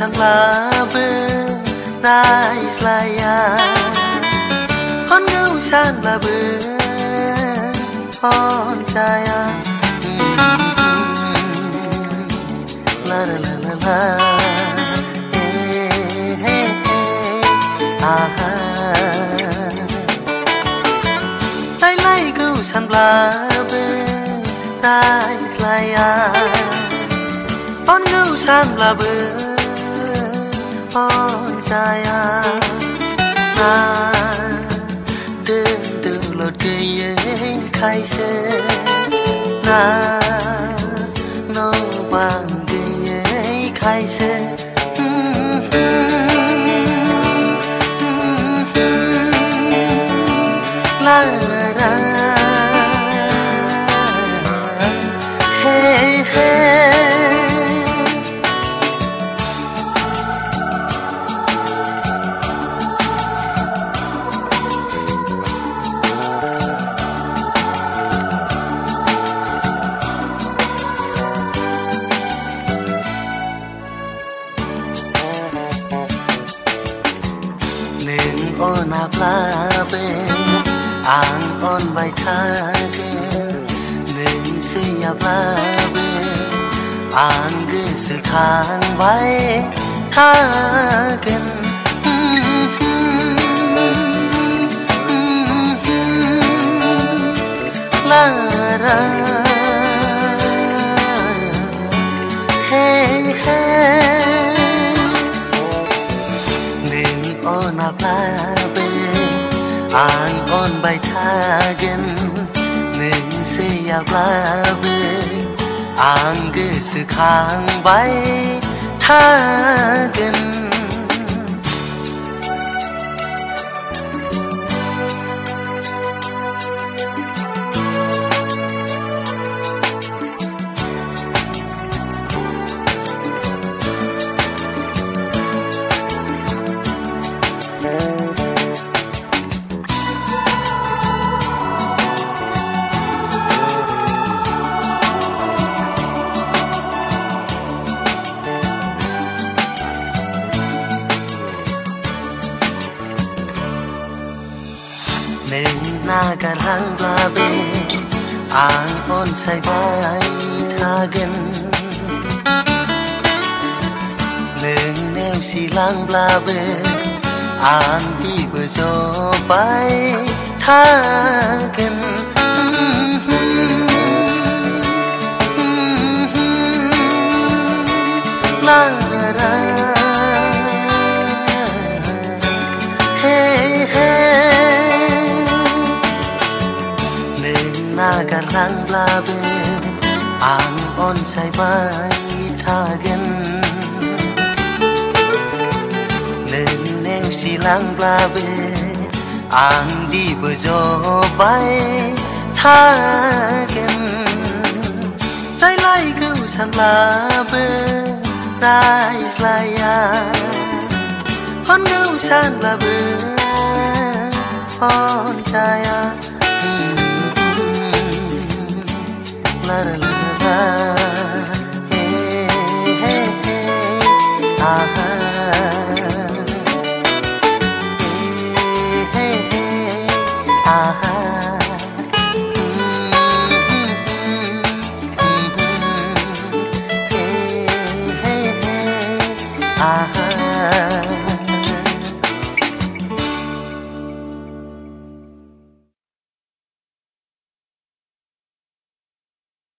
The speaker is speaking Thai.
san la bơ na is la ya. Hon gâu san la bơ hon cha ya. La la la la la. Hey hey hey. Aha lai lai san la bơ na is la ya san la bơ. Saya na đơn từ lột cây ấy khai xe na nô bằng cây ấy khai xe อางอ้อนใบทาเกเบิงสิยาบลาเบิงอ่างกึสคางไว้ทากันลาราเฮ้เฮ้เบิงอ้อนาปลาเบิง Neng on a flabe ang on by ม่น่ากันรังลาเบอ่างอ้นใส่ใบทาเกินหนึ่งแนวสีลังปลาเบอร์อ่างที่เบอร์โจไปทากันลังราเฮ้เฮ้ หน้나가랑 블라벤 암온 차이바이 타겐 르네우 시랑 블라벤 앙디 버저바이 타겐 ใจไล่กู้ฉันลาเบอร์ได้สลายาฮอนกู้ฉันลาเบอร์ฮอนชายา